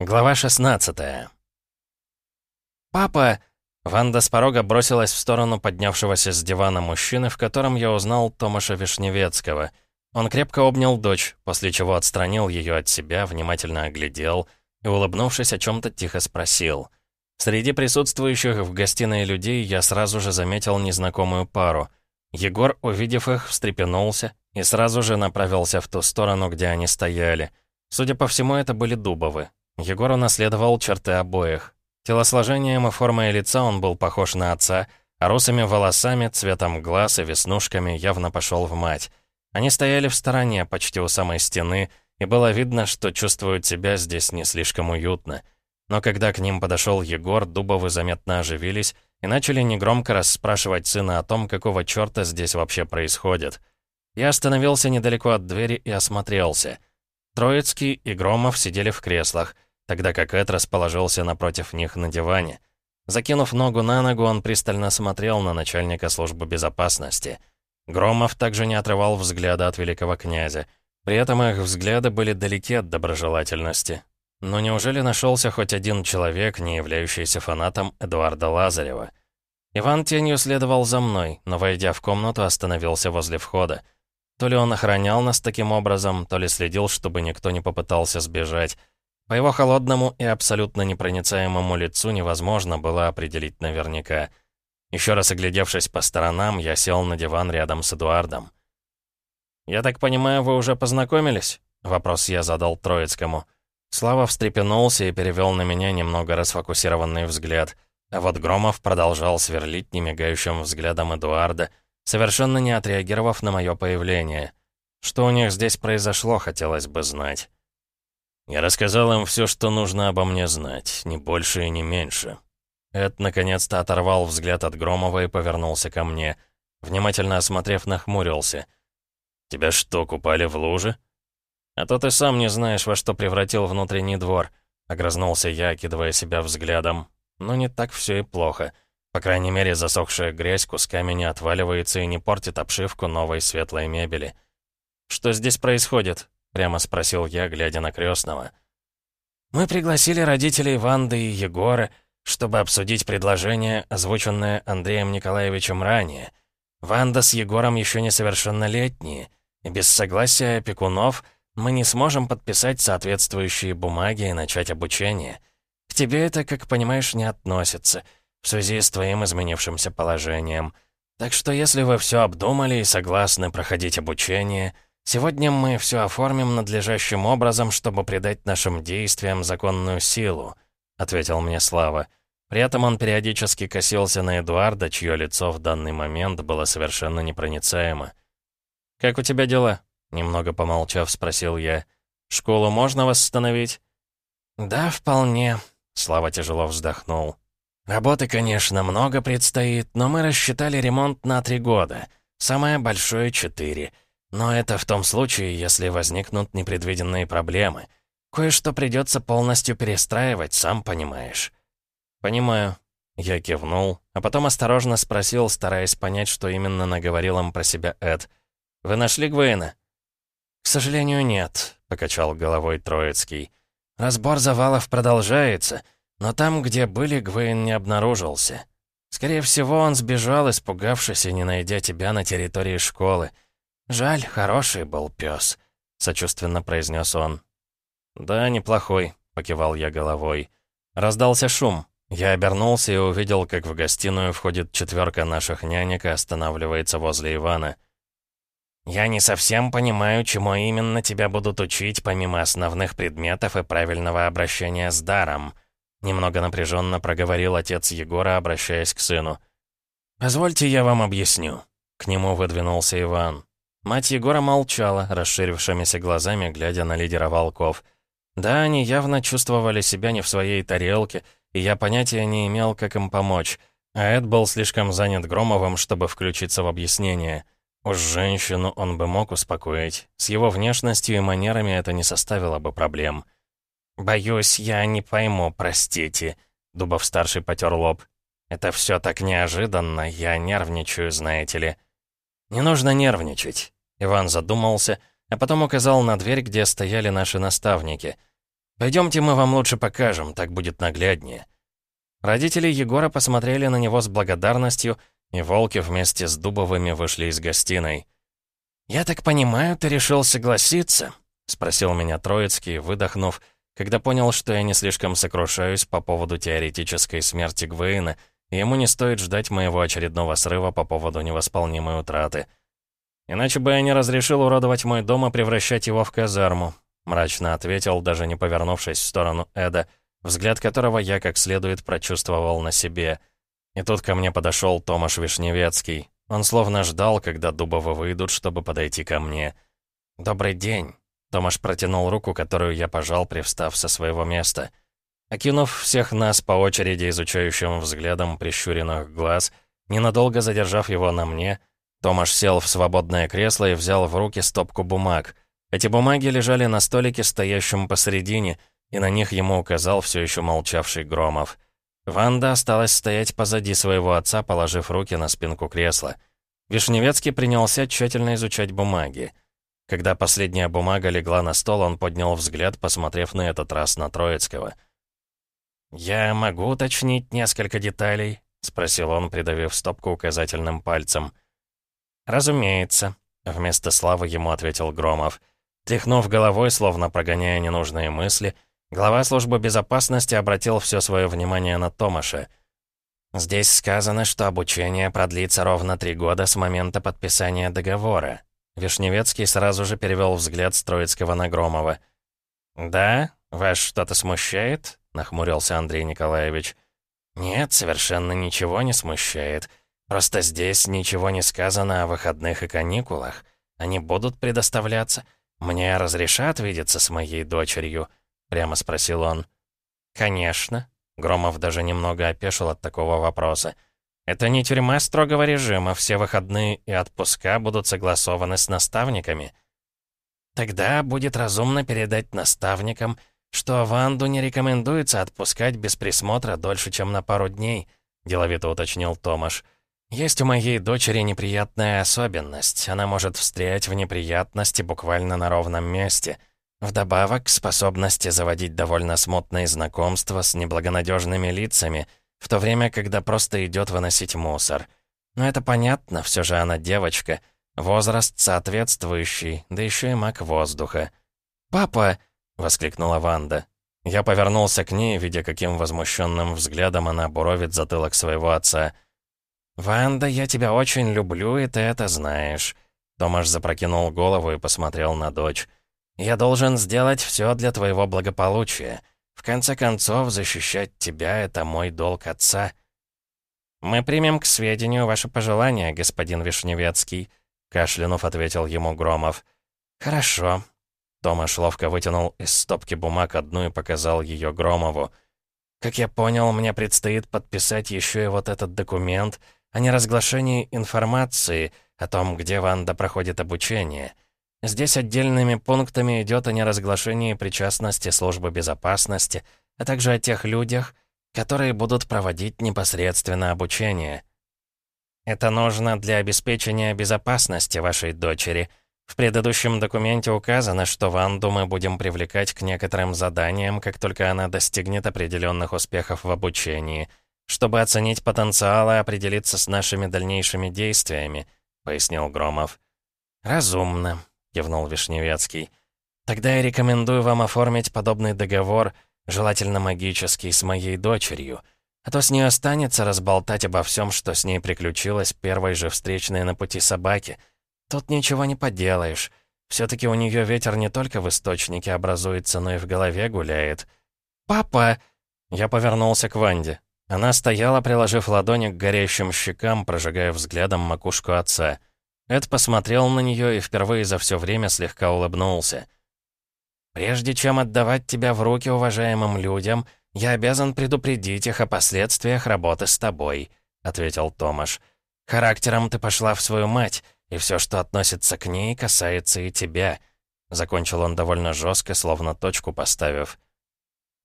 Глава 16 «Папа!» Ванда с порога бросилась в сторону поднявшегося с дивана мужчины, в котором я узнал Томаша Вишневецкого. Он крепко обнял дочь, после чего отстранил ее от себя, внимательно оглядел и, улыбнувшись, о чем-то тихо спросил. Среди присутствующих в гостиной людей я сразу же заметил незнакомую пару. Егор, увидев их, встрепенулся и сразу же направился в ту сторону, где они стояли. Судя по всему, это были Дубовы. Егор унаследовал черты обоих. Телосложением и формой лица он был похож на отца, а русыми волосами, цветом глаз и веснушками явно пошел в мать. Они стояли в стороне, почти у самой стены, и было видно, что чувствуют себя здесь не слишком уютно. Но когда к ним подошел Егор, Дубовы заметно оживились и начали негромко расспрашивать сына о том, какого черта здесь вообще происходит. Я остановился недалеко от двери и осмотрелся. Троицкий и Громов сидели в креслах, тогда как Эд расположился напротив них на диване. Закинув ногу на ногу, он пристально смотрел на начальника службы безопасности. Громов также не отрывал взгляда от великого князя. При этом их взгляды были далеки от доброжелательности. Но неужели нашелся хоть один человек, не являющийся фанатом Эдуарда Лазарева? Иван тенью следовал за мной, но, войдя в комнату, остановился возле входа. То ли он охранял нас таким образом, то ли следил, чтобы никто не попытался сбежать. По его холодному и абсолютно непроницаемому лицу невозможно было определить наверняка. Еще раз оглядевшись по сторонам, я сел на диван рядом с Эдуардом. «Я так понимаю, вы уже познакомились?» Вопрос я задал Троицкому. Слава встрепенулся и перевел на меня немного расфокусированный взгляд. А вот Громов продолжал сверлить немигающим взглядом Эдуарда, совершенно не отреагировав на мое появление. Что у них здесь произошло, хотелось бы знать. Я рассказал им все, что нужно обо мне знать, ни больше и не меньше. Эд наконец-то оторвал взгляд от Громова и повернулся ко мне. Внимательно осмотрев, нахмурился. «Тебя что, купали в луже?» «А то ты сам не знаешь, во что превратил внутренний двор», — огрызнулся я, окидывая себя взглядом. «Но не так все и плохо. По крайней мере, засохшая грязь кусками не отваливается и не портит обшивку новой светлой мебели». «Что здесь происходит?» Прямо спросил я, глядя на крестного. «Мы пригласили родителей Ванды и Егора, чтобы обсудить предложение, озвученное Андреем Николаевичем ранее. Ванда с Егором еще несовершеннолетние, и без согласия опекунов мы не сможем подписать соответствующие бумаги и начать обучение. К тебе это, как понимаешь, не относится, в связи с твоим изменившимся положением. Так что если вы все обдумали и согласны проходить обучение, Сегодня мы все оформим надлежащим образом, чтобы придать нашим действиям законную силу», — ответил мне Слава. При этом он периодически косился на Эдуарда, чье лицо в данный момент было совершенно непроницаемо. «Как у тебя дела?» — немного помолчав, спросил я. «Школу можно восстановить?» «Да, вполне», — Слава тяжело вздохнул. «Работы, конечно, много предстоит, но мы рассчитали ремонт на три года. Самое большое — четыре». Но это в том случае, если возникнут непредвиденные проблемы. Кое-что придется полностью перестраивать, сам понимаешь. Понимаю. Я кивнул, а потом осторожно спросил, стараясь понять, что именно наговорил им про себя Эд. «Вы нашли Гвейна?» «К сожалению, нет», — покачал головой Троицкий. «Разбор завалов продолжается, но там, где были, Гвейн не обнаружился. Скорее всего, он сбежал, испугавшись и не найдя тебя на территории школы. «Жаль, хороший был пес», — сочувственно произнес он. «Да, неплохой», — покивал я головой. Раздался шум. Я обернулся и увидел, как в гостиную входит четверка наших нянек и останавливается возле Ивана. «Я не совсем понимаю, чему именно тебя будут учить, помимо основных предметов и правильного обращения с даром», немного напряженно проговорил отец Егора, обращаясь к сыну. «Позвольте, я вам объясню». К нему выдвинулся Иван. Мать Егора молчала, расширившимися глазами, глядя на лидера волков. Да, они явно чувствовали себя не в своей тарелке, и я понятия не имел, как им помочь. А Эд был слишком занят Громовым, чтобы включиться в объяснение. Уж женщину он бы мог успокоить. С его внешностью и манерами это не составило бы проблем. «Боюсь, я не пойму, простите», — Дубов-старший потер лоб. «Это все так неожиданно, я нервничаю, знаете ли». «Не нужно нервничать. Иван задумался, а потом указал на дверь, где стояли наши наставники. Пойдемте мы вам лучше покажем, так будет нагляднее». Родители Егора посмотрели на него с благодарностью, и волки вместе с Дубовыми вышли из гостиной. «Я так понимаю, ты решил согласиться?» — спросил меня Троицкий, выдохнув, когда понял, что я не слишком сокрушаюсь по поводу теоретической смерти Гвейна, и ему не стоит ждать моего очередного срыва по поводу невосполнимой утраты. «Иначе бы я не разрешил уродовать мой дом и превращать его в казарму», — мрачно ответил, даже не повернувшись в сторону Эда — взгляд которого я как следует прочувствовал на себе. И тут ко мне подошел Томаш Вишневецкий. Он словно ждал, когда Дубовы выйдут, чтобы подойти ко мне. «Добрый день». Томаш протянул руку, которую я пожал, привстав со своего места. Окинув всех нас по очереди изучающим взглядом прищуренных глаз, ненадолго задержав его на мне, Томаш сел в свободное кресло и взял в руки стопку бумаг. Эти бумаги лежали на столике, стоящем посередине — и на них ему указал все еще молчавший Громов. Ванда осталась стоять позади своего отца, положив руки на спинку кресла. Вишневецкий принялся тщательно изучать бумаги. Когда последняя бумага легла на стол, он поднял взгляд, посмотрев на этот раз на Троицкого. «Я могу уточнить несколько деталей?» — спросил он, придавив стопку указательным пальцем. «Разумеется», — вместо славы ему ответил Громов. Тряхнув головой, словно прогоняя ненужные мысли, Глава службы безопасности обратил все свое внимание на Томаша. «Здесь сказано, что обучение продлится ровно три года с момента подписания договора». Вишневецкий сразу же перевел взгляд Строицкого на Громова. «Да? Вас что-то смущает?» — нахмурился Андрей Николаевич. «Нет, совершенно ничего не смущает. Просто здесь ничего не сказано о выходных и каникулах. Они будут предоставляться. Мне разрешат видеться с моей дочерью». — прямо спросил он. «Конечно». Громов даже немного опешил от такого вопроса. «Это не тюрьма строгого режима, все выходные и отпуска будут согласованы с наставниками». «Тогда будет разумно передать наставникам, что Ванду не рекомендуется отпускать без присмотра дольше, чем на пару дней», — деловито уточнил Томаш. «Есть у моей дочери неприятная особенность. Она может встрять в неприятности буквально на ровном месте». Вдобавок, способности заводить довольно смутные знакомства с неблагонадежными лицами, в то время, когда просто идет выносить мусор. Но это понятно, все же она девочка, возраст соответствующий, да еще и маг воздуха. «Папа!» — воскликнула Ванда. Я повернулся к ней, видя, каким возмущенным взглядом она буровит затылок своего отца. «Ванда, я тебя очень люблю, и ты это знаешь». Томаш запрокинул голову и посмотрел на дочь. Я должен сделать все для твоего благополучия. В конце концов, защищать тебя — это мой долг отца». «Мы примем к сведению ваше пожелание, господин Вишневецкий», — кашлянув ответил ему Громов. «Хорошо». Томаш ловко вытянул из стопки бумаг одну и показал ее Громову. «Как я понял, мне предстоит подписать еще и вот этот документ о неразглашении информации о том, где Ванда проходит обучение». Здесь отдельными пунктами идет о неразглашении причастности службы безопасности, а также о тех людях, которые будут проводить непосредственно обучение. Это нужно для обеспечения безопасности вашей дочери. В предыдущем документе указано, что Ванду мы будем привлекать к некоторым заданиям, как только она достигнет определенных успехов в обучении, чтобы оценить потенциал и определиться с нашими дальнейшими действиями, пояснил Громов. «Разумно», кивнул Вишневецкий. «Тогда я рекомендую вам оформить подобный договор, желательно магический, с моей дочерью. А то с нее останется разболтать обо всем, что с ней приключилось первой же встречной на пути собаки. Тут ничего не поделаешь. Все-таки у нее ветер не только в источнике образуется, но и в голове гуляет. «Папа!» Я повернулся к Ванде. Она стояла, приложив ладони к горящим щекам, прожигая взглядом макушку отца. Эд посмотрел на нее и впервые за все время слегка улыбнулся. «Прежде чем отдавать тебя в руки уважаемым людям, я обязан предупредить их о последствиях работы с тобой», — ответил Томаш. «Характером ты пошла в свою мать, и все, что относится к ней, касается и тебя», — закончил он довольно жестко, словно точку поставив.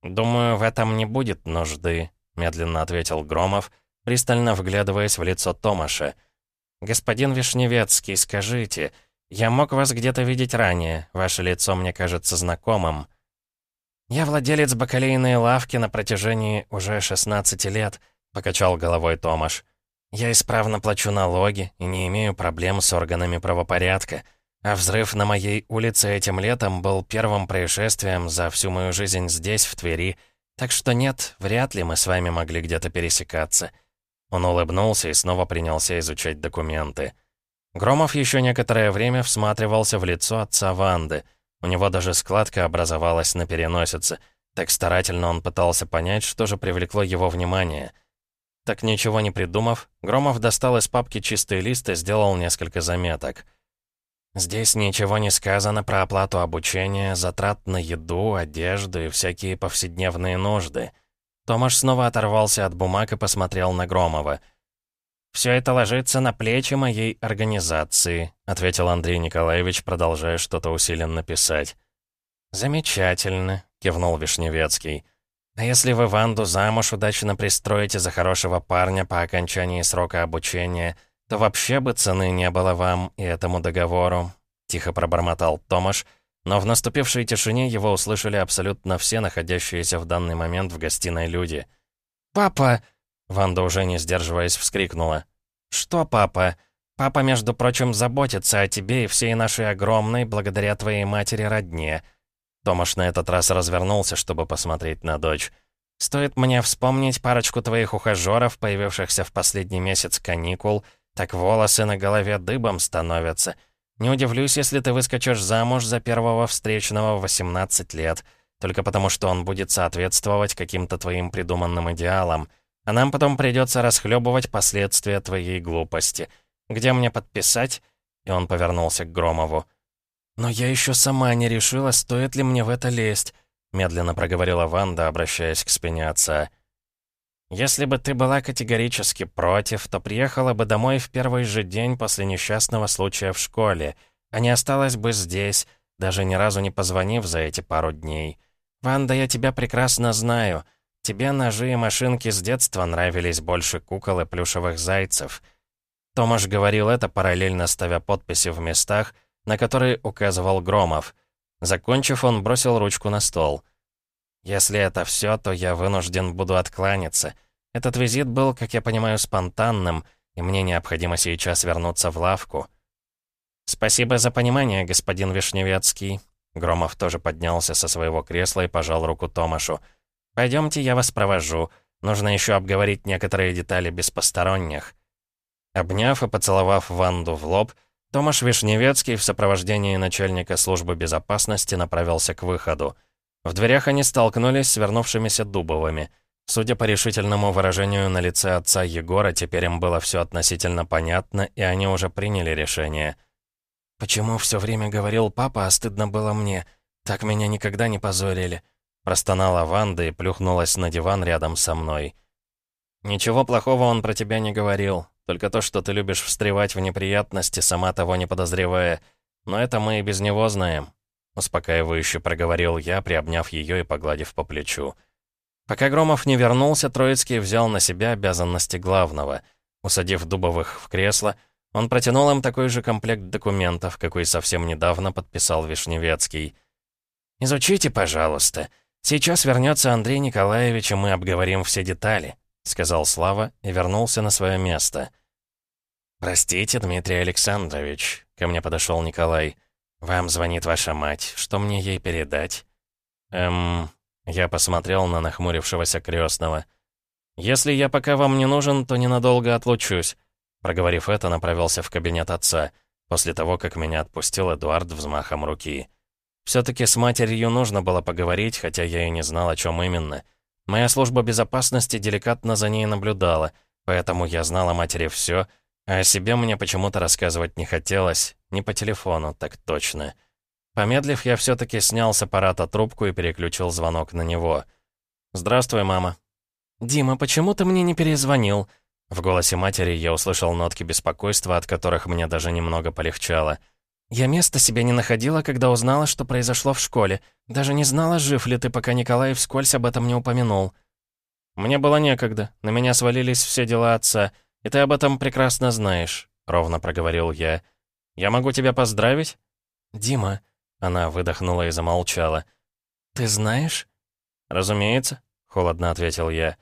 «Думаю, в этом не будет нужды», — медленно ответил Громов, пристально вглядываясь в лицо Томаша. — «Господин Вишневецкий, скажите, я мог вас где-то видеть ранее, ваше лицо мне кажется знакомым». «Я владелец бакалейной лавки на протяжении уже 16 лет», — покачал головой Томаш. «Я исправно плачу налоги и не имею проблем с органами правопорядка. А взрыв на моей улице этим летом был первым происшествием за всю мою жизнь здесь, в Твери. Так что нет, вряд ли мы с вами могли где-то пересекаться». Он улыбнулся и снова принялся изучать документы. Громов еще некоторое время всматривался в лицо отца Ванды. У него даже складка образовалась на переносице. Так старательно он пытался понять, что же привлекло его внимание. Так ничего не придумав, Громов достал из папки чистый лист и сделал несколько заметок. «Здесь ничего не сказано про оплату обучения, затрат на еду, одежду и всякие повседневные нужды». Томаш снова оторвался от бумаг и посмотрел на Громова. «Все это ложится на плечи моей организации», ответил Андрей Николаевич, продолжая что-то усиленно писать. «Замечательно», — кивнул Вишневецкий. «А если вы Ванду замуж удачно пристроите за хорошего парня по окончании срока обучения, то вообще бы цены не было вам и этому договору», — тихо пробормотал Томаш, — но в наступившей тишине его услышали абсолютно все находящиеся в данный момент в гостиной люди. «Папа!» — Ванда уже не сдерживаясь вскрикнула. «Что, папа? Папа, между прочим, заботится о тебе и всей нашей огромной, благодаря твоей матери, родне». Томаш на этот раз развернулся, чтобы посмотреть на дочь. «Стоит мне вспомнить парочку твоих ухажеров, появившихся в последний месяц каникул, так волосы на голове дыбом становятся». Не удивлюсь, если ты выскочишь замуж за первого встречного в 18 лет, только потому что он будет соответствовать каким-то твоим придуманным идеалам, а нам потом придется расхлебывать последствия твоей глупости. Где мне подписать?» И он повернулся к Громову. «Но я еще сама не решила, стоит ли мне в это лезть», медленно проговорила Ванда, обращаясь к спине отца. «Если бы ты была категорически против, то приехала бы домой в первый же день после несчастного случая в школе, а не осталась бы здесь, даже ни разу не позвонив за эти пару дней. Ванда, я тебя прекрасно знаю. Тебе ножи и машинки с детства нравились больше кукол и плюшевых зайцев». Томаш говорил это, параллельно ставя подписи в местах, на которые указывал Громов. Закончив, он бросил ручку на стол — если это все, то я вынужден буду откланяться. Этот визит был, как я понимаю, спонтанным, и мне необходимо сейчас вернуться в лавку. Спасибо за понимание, господин Вишневецкий. Громов тоже поднялся со своего кресла и пожал руку Томашу. Пойдемте, я вас провожу. Нужно еще обговорить некоторые детали без посторонних. Обняв и поцеловав Ванду в лоб, Томаш Вишневецкий в сопровождении начальника службы безопасности направился к выходу. В дверях они столкнулись с вернувшимися Дубовыми. Судя по решительному выражению на лице отца Егора, теперь им было все относительно понятно, и они уже приняли решение. «Почему все время говорил папа, а стыдно было мне? Так меня никогда не позорили», — простонала Ванда и плюхнулась на диван рядом со мной. «Ничего плохого он про тебя не говорил, только то, что ты любишь встревать в неприятности, сама того не подозревая. Но это мы и без него знаем. Успокаивающе проговорил я, приобняв ее и погладив по плечу. Пока Громов не вернулся, Троицкий взял на себя обязанности главного. Усадив Дубовых в кресло, он протянул им такой же комплект документов, какой совсем недавно подписал Вишневецкий. «Изучите, пожалуйста. Сейчас вернется Андрей Николаевич, и мы обговорим все детали», — сказал Слава и вернулся на свое место. «Простите, Дмитрий Александрович», — ко мне подошел Николай. «Вам звонит ваша мать. Что мне ей передать?» «Эм...» Я посмотрел на нахмурившегося крестного. «Если я пока вам не нужен, то ненадолго отлучусь». Проговорив это, направился в кабинет отца, после того, как меня отпустил Эдуард взмахом руки. Все-таки с матерью нужно было поговорить, хотя я и не знал, о чем именно. Моя служба безопасности деликатно за ней наблюдала, поэтому я знал о матери все, а о себе мне почему-то рассказывать не хотелось, не по телефону, так точно. Помедлив, я все-таки снял с аппарата трубку и переключил звонок на него. «Здравствуй, мама». «Дима, почему ты мне не перезвонил?» В голосе матери я услышал нотки беспокойства, от которых мне даже немного полегчало. «Я места себе не находила, когда узнала, что произошло в школе. Даже не знала, жив ли ты, пока Николай вскользь об этом не упомянул». «Мне было некогда. На меня свалились все дела отца. «И ты об этом прекрасно знаешь», — ровно проговорил я. «Я могу тебя поздравить?» «Дима», — она выдохнула и замолчала. «Ты знаешь?» «Разумеется», — холодно ответил я.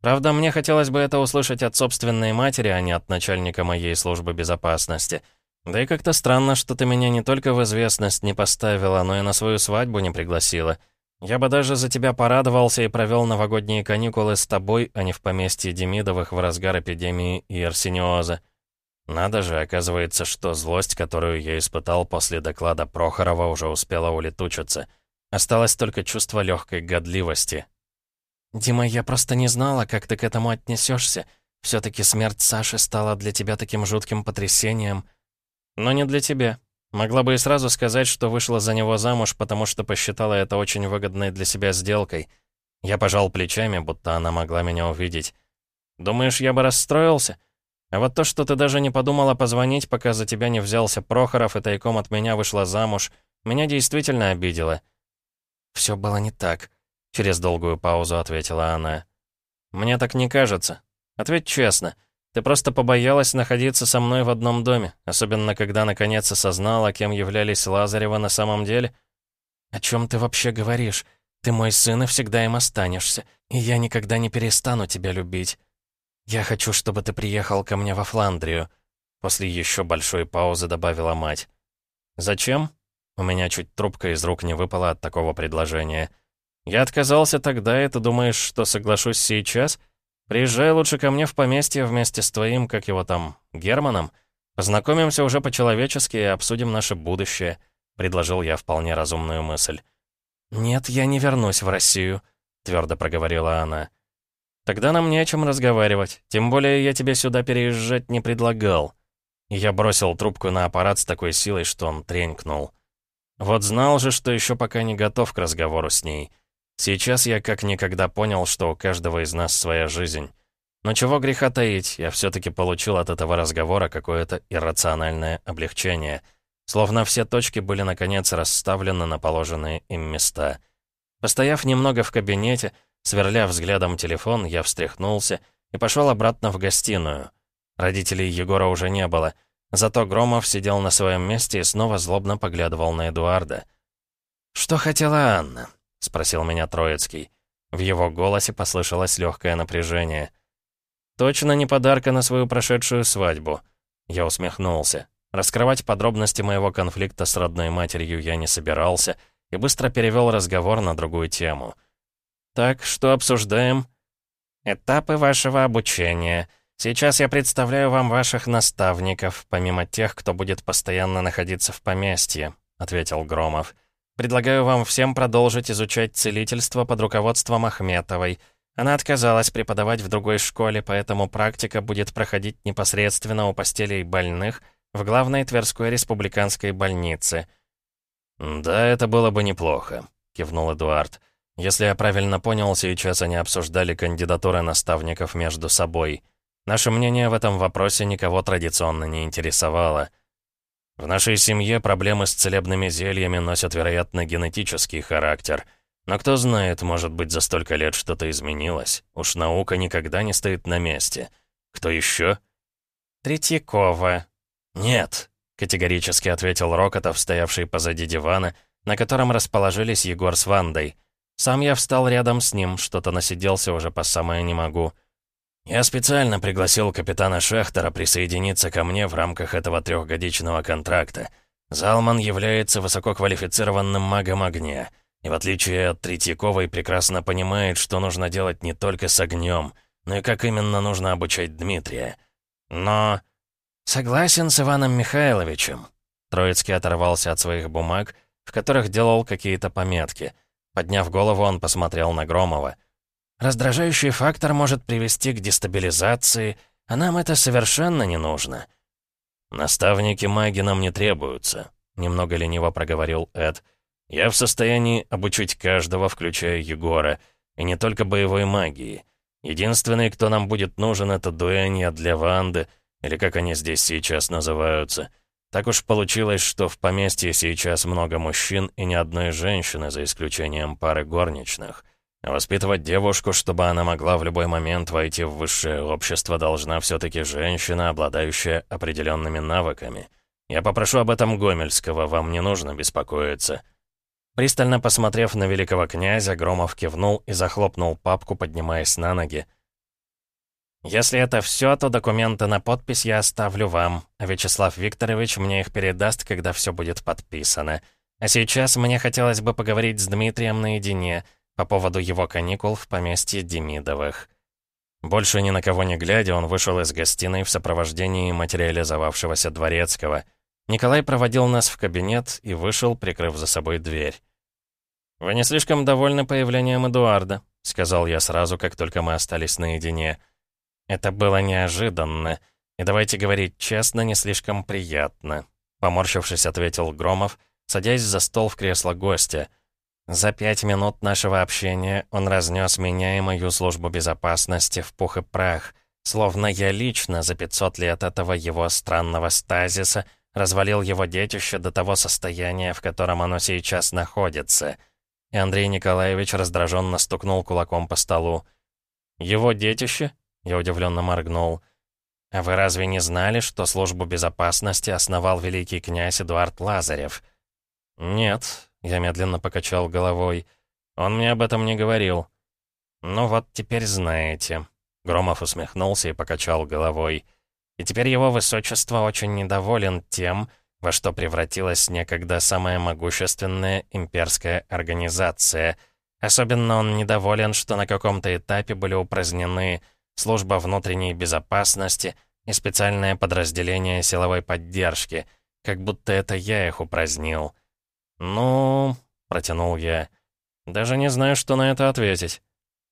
«Правда, мне хотелось бы это услышать от собственной матери, а не от начальника моей службы безопасности. Да и как-то странно, что ты меня не только в известность не поставила, но и на свою свадьбу не пригласила. Я бы даже за тебя порадовался и провел новогодние каникулы с тобой, а не в поместье Демидовых в разгар эпидемии и арсениоза. Надо же, оказывается, что злость, которую я испытал после доклада Прохорова, уже успела улетучиться. Осталось только чувство легкой годливости. «Дима, я просто не знала, как ты к этому отнесешься. Все-таки смерть Саши стала для тебя таким жутким потрясением. Но не для тебя. Могла бы и сразу сказать, что вышла за него замуж, потому что посчитала это очень выгодной для себя сделкой. Я пожал плечами, будто она могла меня увидеть. Думаешь, я бы расстроился? А вот то, что ты даже не подумала позвонить, пока за тебя не взялся Прохоров и тайком от меня вышла замуж, меня действительно обидело. Все было не так, через долгую паузу ответила она. Мне так не кажется. Ответь честно. Ты просто побоялась находиться со мной в одном доме, особенно когда наконец осознала, кем являлись Лазарева на самом деле. О чем ты вообще говоришь? Ты мой сын и всегда им останешься, и я никогда не перестану тебя любить. Я хочу, чтобы ты приехал ко мне во Фландрию. После еще большой паузы добавила мать. Зачем? У меня чуть трубка из рук не выпала от такого предложения. Я отказался тогда, и ты думаешь, что соглашусь сейчас? — Приезжай лучше ко мне в поместье вместе с твоим, как его там, Германом. Познакомимся уже по-человечески и обсудим наше будущее», — предложил я вполне разумную мысль. «Нет, я не вернусь в Россию», — твердо проговорила она. «Тогда нам не о чем разговаривать, тем более я тебе сюда переезжать не предлагал». Я бросил трубку на аппарат с такой силой, что он тренькнул. Вот знал же, что еще пока не готов к разговору с ней. Сейчас я как никогда понял, что у каждого из нас своя жизнь. Но чего греха таить, я все-таки получил от этого разговора какое-то иррациональное облегчение. Словно все точки были наконец расставлены на положенные им места. Постояв немного в кабинете, сверля взглядом телефон, я встряхнулся и пошел обратно в гостиную. Родителей Егора уже не было, зато Громов сидел на своем месте и снова злобно поглядывал на Эдуарда. «Что хотела Анна?» — спросил меня Троицкий. В его голосе послышалось легкое напряжение. «Точно не подарка на свою прошедшую свадьбу». Я усмехнулся. Раскрывать подробности моего конфликта с родной матерью я не собирался и быстро перевел разговор на другую тему. «Так, что обсуждаем?» «Этапы вашего обучения. Сейчас я представляю вам ваших наставников, помимо тех, кто будет постоянно находиться в поместье», — ответил Громов. Предлагаю вам всем продолжить изучать целительство под руководством Ахметовой. Она отказалась преподавать в другой школе, поэтому практика будет проходить непосредственно у постелей больных в главной Тверской республиканской больнице. «Да, это было бы неплохо», — кивнул Эдуард. «Если я правильно понял, сейчас они обсуждали кандидатуры наставников между собой. Наше мнение в этом вопросе никого традиционно не интересовало». В нашей семье проблемы с целебными зельями носят, вероятно, генетический характер. Но кто знает, может быть, за столько лет что-то изменилось. Уж наука никогда не стоит на месте. Кто еще? Третьякова. Нет, категорически ответил Рокотов, стоявший позади дивана, на котором расположились Егор с Вандой. Сам я встал рядом с ним, что-то насиделся уже по самое не могу. Я специально пригласил капитана Шехтера присоединиться ко мне в рамках этого трехгодичного контракта. Залман является высококвалифицированным магом огня, и в отличие от Третьяковой прекрасно понимает, что нужно делать не только с огнем, но и как именно нужно обучать Дмитрия. Но... Согласен с Иваном Михайловичем. Троицкий оторвался от своих бумаг, в которых делал какие-то пометки. Подняв голову, он посмотрел на Громова — Раздражающий фактор может привести к дестабилизации, а нам это совершенно не нужно. «Наставники маги нам не требуются», — немного лениво проговорил Эд. «Я в состоянии обучить каждого, включая Егора, и не только боевой магии. Единственный, кто нам будет нужен, это дуэнья для Ванды, или как они здесь сейчас называются. Так уж получилось, что в поместье сейчас много мужчин и ни одной женщины, за исключением пары горничных». Воспитывать девушку, чтобы она могла в любой момент войти в высшее общество, должна все-таки женщина, обладающая определенными навыками. Я попрошу об этом Гомельского, вам не нужно беспокоиться». Пристально посмотрев на великого князя, Громов кивнул и захлопнул папку, поднимаясь на ноги. «Если это все, то документы на подпись я оставлю вам, а Вячеслав Викторович мне их передаст, когда все будет подписано. А сейчас мне хотелось бы поговорить с Дмитрием наедине по поводу его каникул в поместье Демидовых». Больше ни на кого не глядя, он вышел из гостиной в сопровождении материализовавшегося дворецкого. Николай проводил нас в кабинет и вышел, прикрыв за собой дверь. «Вы не слишком довольны появлением Эдуарда», — сказал я сразу, как только мы остались наедине. Это было неожиданно, и, давайте говорить честно, не слишком приятно. Поморщившись, ответил Громов, садясь за стол в кресло гостя. За пять минут нашего общения он разнес меня и мою службу безопасности в пух и прах, словно я лично за 500 лет этого его странного стазиса развалил его детище до того состояния, в котором оно сейчас находится. И Андрей Николаевич раздраженно стукнул кулаком по столу. «Его детище?» Я удивленно моргнул. «А вы разве не знали, что службу безопасности основал великий князь Эдуард Лазарев?» «Нет», — я медленно покачал головой. «Он мне об этом не говорил». «Ну вот теперь знаете». Громов усмехнулся и покачал головой. «И теперь его высочество очень недоволен тем, во что превратилась некогда самая могущественная имперская организация. Особенно он недоволен, что на каком-то этапе были упразднены служба внутренней безопасности и специальное подразделение силовой поддержки, как будто это я их упразднил. «Ну...» — протянул я. «Даже не знаю, что на это ответить».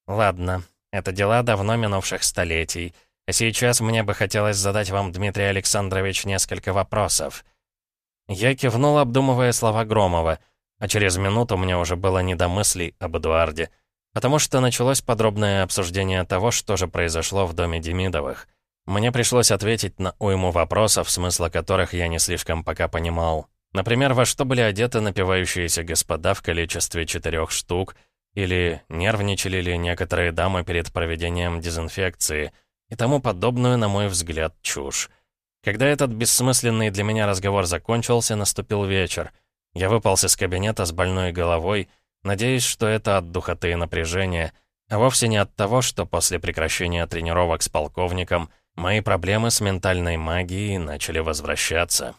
«Ладно, это дела давно минувших столетий, а сейчас мне бы хотелось задать вам, Дмитрий Александрович, несколько вопросов». Я кивнул, обдумывая слова Громова, а через минуту мне уже было не до мыслей об Эдуарде — Потому что началось подробное обсуждение того, что же произошло в доме Демидовых. Мне пришлось ответить на уйму вопросов, смысла которых я не слишком пока понимал. Например, во что были одеты напивающиеся господа в количестве четырех штук, или нервничали ли некоторые дамы перед проведением дезинфекции, и тому подобную, на мой взгляд, чушь. Когда этот бессмысленный для меня разговор закончился, наступил вечер. Я выполз из кабинета с больной головой, Надеюсь, что это от духоты и напряжения, а вовсе не от того, что после прекращения тренировок с полковником мои проблемы с ментальной магией начали возвращаться.